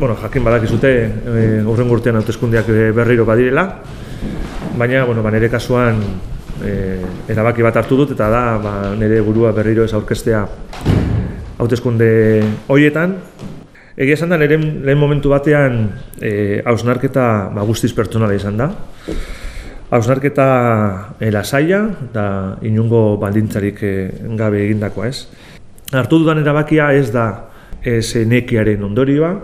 bueno, jakin badakizute e, urren urtean hauteskundeak berriro badirela, baina bueno, ba, nire kasuan e, erabaki bat hartu dut eta da ba, nire burua berriro ez aurkestea hauteskunde hoietan. Egia esan da, nire lehen momentu batean e, hausnarketa ba, guztiz pertsonala izan da. Hausnarketa e, lasaia da inungo baldintzarik e, gabe egindakoa ez. Artu dudan erabakia ez da ez nekiaren ondorioa,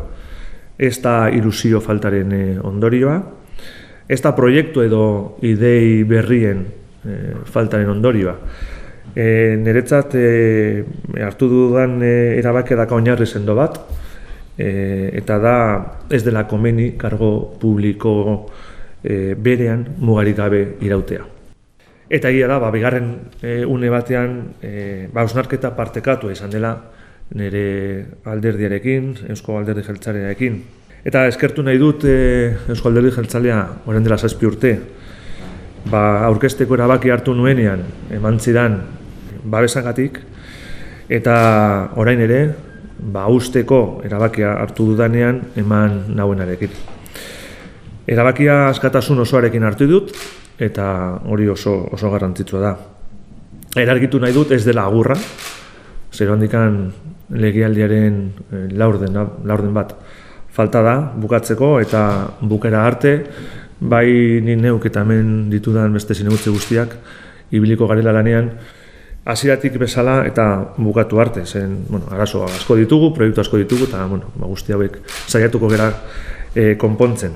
ez da ilusio faltaren e, ondorioa, ez da proiektu edo idei berrien e, faltaren ondorioa. E, niretzat e, hartu dudan e, erabakia daka oinarri zendo bat, e, eta da ez dela komeni kargo publiko e, berean mugarik gabe irautea. Eta egia da, ba, bigarren e, une batean, e, ba, usnarketa partekatu izan dela nire alderdiarekin, Eusko Alderdi Jeltzarearekin. Eta eskertu nahi dut e, Eusko Alderdi Jeltzalea orain dela zazpi urte, ba, aurkesteko erabaki hartu nuenean, eman zidan babesagatik eta orain ere ba usteko erabakia hartu dudanean eman nauenarekin. Erabakia askatasun osoarekin hartu dut eta hori oso oso garrantzitsua da. Erargitu nahi dut ez dela agurra. Zer handikan legialdiaren eh, laurden, laurden bat falta da bukatzeko eta bukera arte bai ni neuk eta hemen ditudan beste zinegutze guztiak ibiliko garela lanean hasieratik bezala eta bukatu arte, zen, bueno, arazo asko ditugu, proiektu asko ditugu, eta, bueno, ba, guzti hauek saiatuko gera e, konpontzen.